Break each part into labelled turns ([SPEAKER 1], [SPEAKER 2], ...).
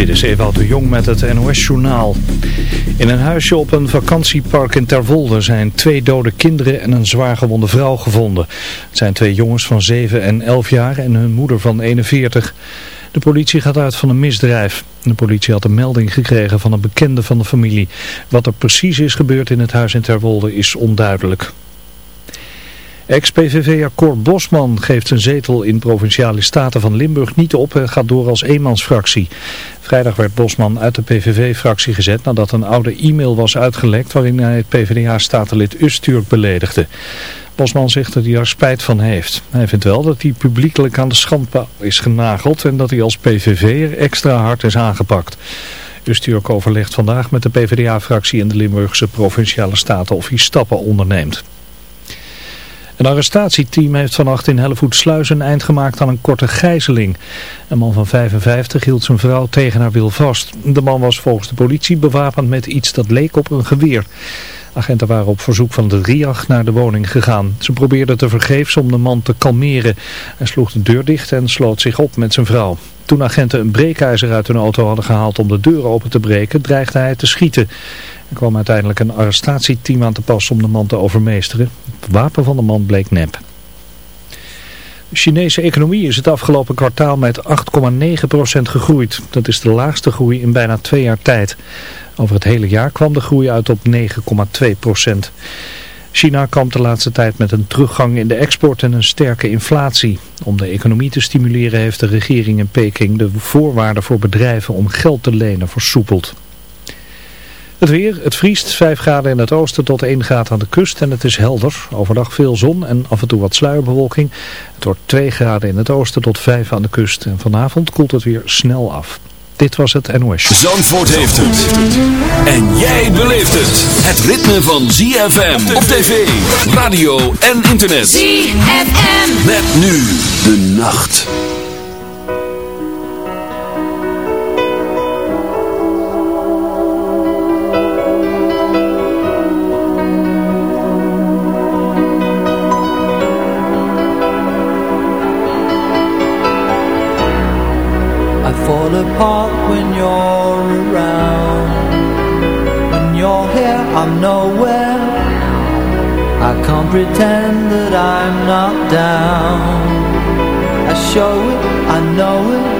[SPEAKER 1] Dit is Ewout de Jong met het NOS-journaal. In een huisje op een vakantiepark in Terwolde zijn twee dode kinderen en een zwaargewonde vrouw gevonden. Het zijn twee jongens van 7 en 11 jaar en hun moeder van 41. De politie gaat uit van een misdrijf. De politie had een melding gekregen van een bekende van de familie. Wat er precies is gebeurd in het huis in Terwolde is onduidelijk. Ex-PVV'er Cor Bosman geeft zijn zetel in Provinciale Staten van Limburg niet op en gaat door als eenmansfractie. Vrijdag werd Bosman uit de PVV-fractie gezet nadat een oude e-mail was uitgelekt waarin hij het PvdA-statenlid Usturk beledigde. Bosman zegt dat hij er spijt van heeft. Hij vindt wel dat hij publiekelijk aan de schandpaal is genageld en dat hij als PVV'er extra hard is aangepakt. Usturk overlegt vandaag met de PvdA-fractie in de Limburgse Provinciale Staten of hij stappen onderneemt. Een arrestatieteam heeft vannacht in Hellevoetsluis een eind gemaakt aan een korte gijzeling. Een man van 55 hield zijn vrouw tegen haar wil vast. De man was volgens de politie bewapend met iets dat leek op een geweer. Agenten waren op verzoek van de RIAG naar de woning gegaan. Ze probeerden te vergeefs om de man te kalmeren. Hij sloeg de deur dicht en sloot zich op met zijn vrouw. Toen agenten een breekijzer uit hun auto hadden gehaald om de deur open te breken, dreigde hij te schieten. Er kwam uiteindelijk een arrestatieteam aan te pas om de man te overmeesteren. Het wapen van de man bleek nep. De Chinese economie is het afgelopen kwartaal met 8,9% gegroeid. Dat is de laagste groei in bijna twee jaar tijd. Over het hele jaar kwam de groei uit op 9,2%. China kampt de laatste tijd met een teruggang in de export en een sterke inflatie. Om de economie te stimuleren heeft de regering in Peking de voorwaarden voor bedrijven om geld te lenen versoepeld. Het weer, het vriest 5 graden in het oosten tot 1 graad aan de kust en het is helder. Overdag veel zon en af en toe wat sluierbewolking. Het wordt 2 graden in het oosten tot 5 aan de kust en vanavond koelt het weer snel af. Dit was het NOS.
[SPEAKER 2] Zandvoort heeft het. En jij beleeft het. Het ritme van ZFM op tv, radio en internet.
[SPEAKER 3] ZFM.
[SPEAKER 2] Met nu de nacht.
[SPEAKER 4] Can't pretend that I'm not down. I show it, I know it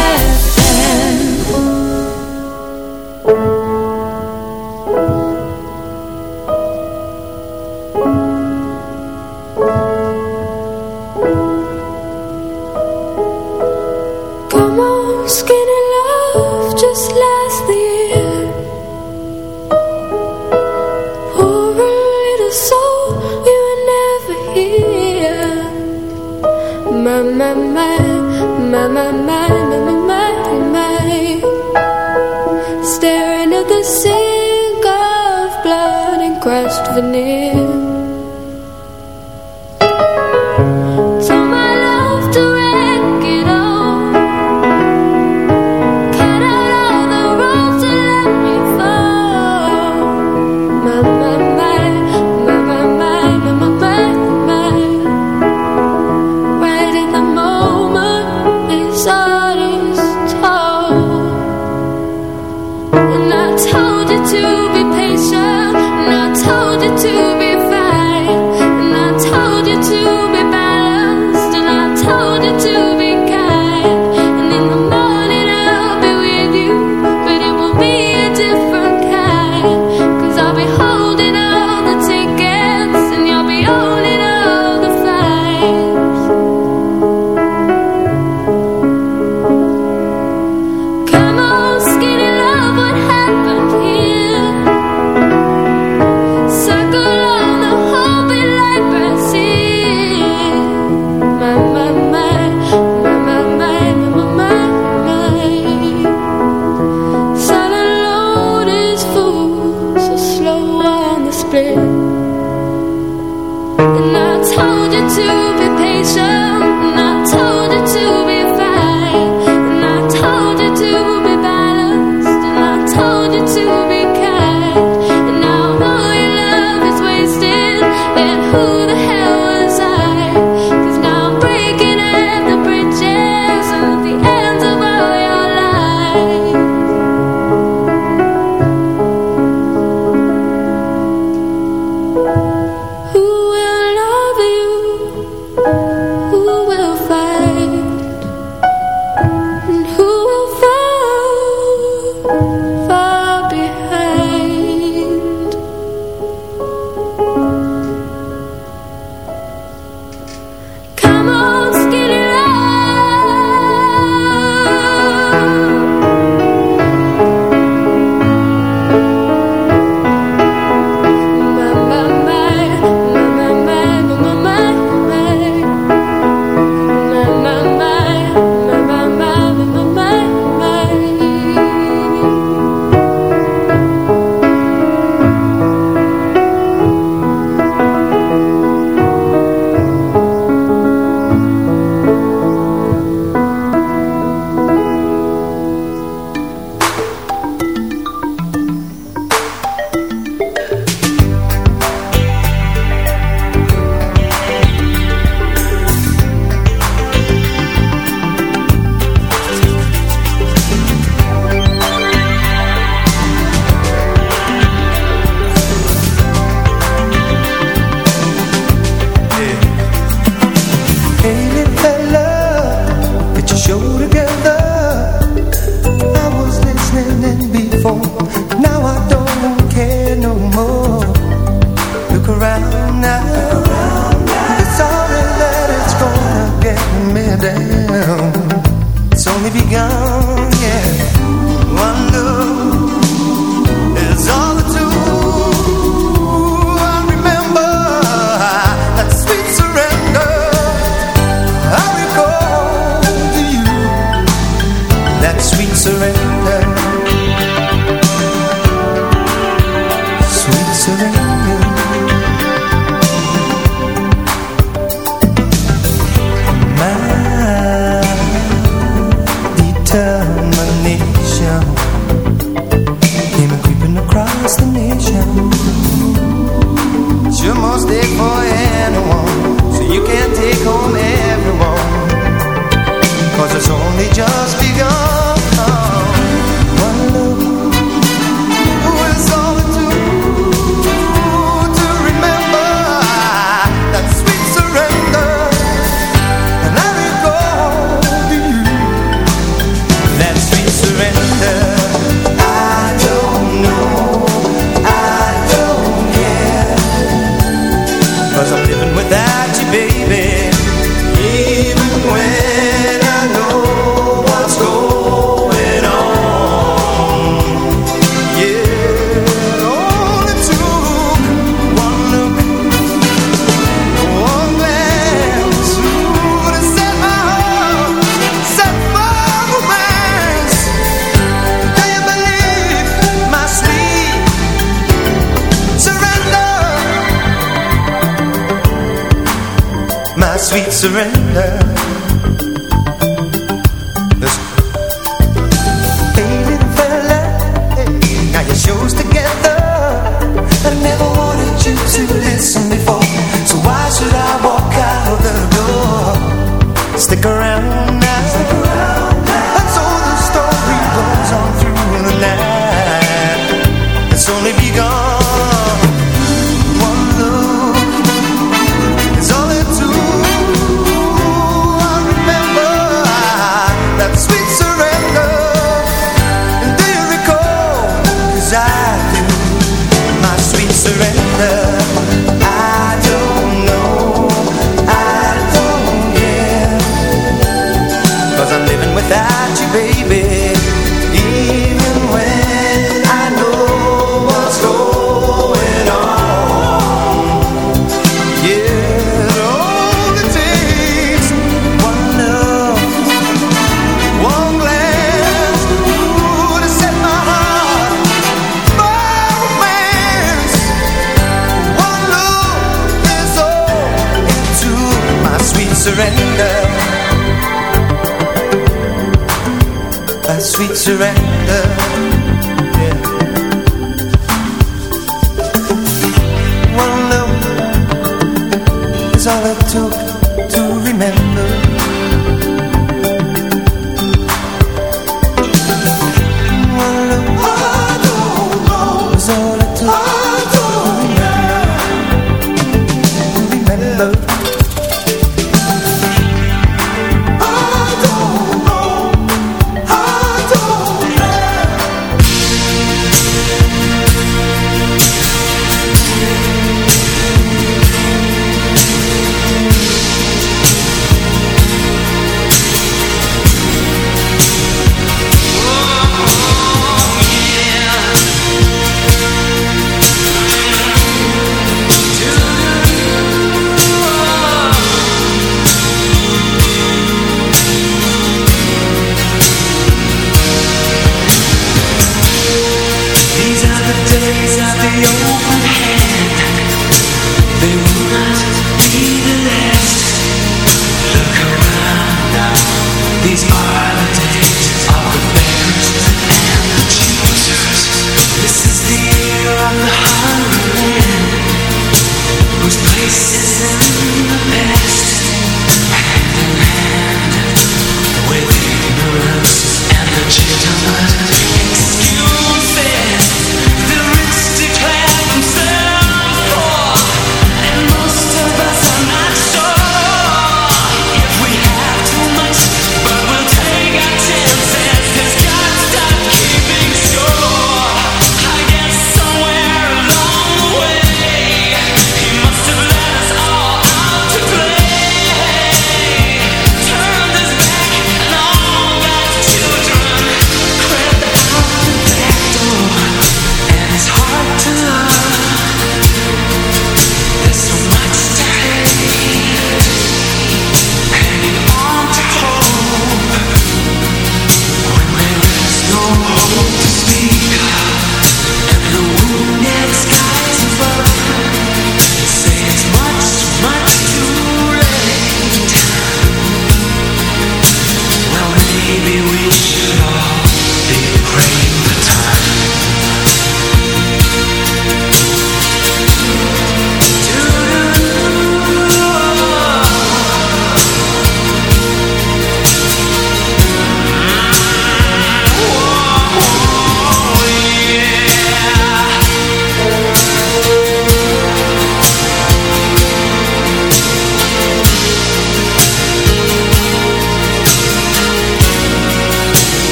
[SPEAKER 3] To be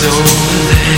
[SPEAKER 5] zo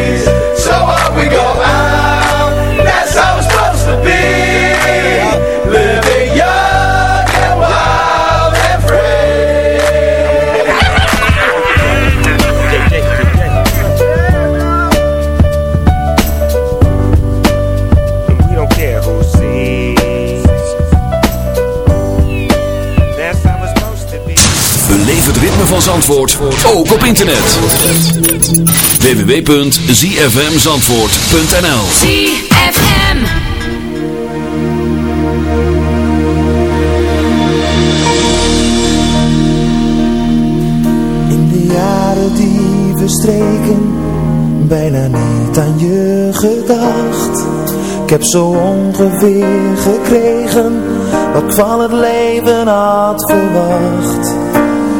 [SPEAKER 2] Ritme van Zandvoort, ook op internet. www.zfmzandvoort.nl
[SPEAKER 6] ZFM.
[SPEAKER 7] In de jaren die verstreken, bijna niet aan je gedacht. Ik heb zo ongeveer gekregen wat ik van het leven had verwacht.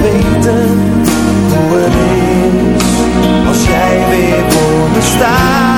[SPEAKER 7] weten hoe het is als jij weer voor me staat.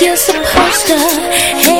[SPEAKER 8] you're
[SPEAKER 6] supposed to.
[SPEAKER 9] hate.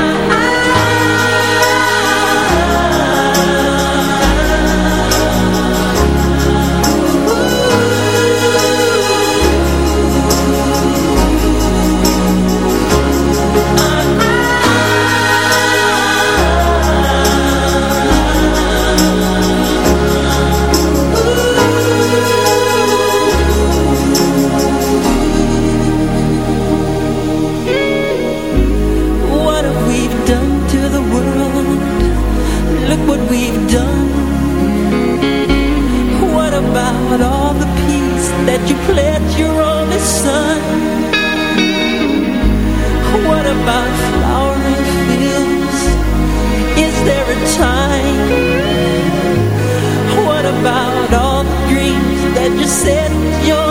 [SPEAKER 2] Set you're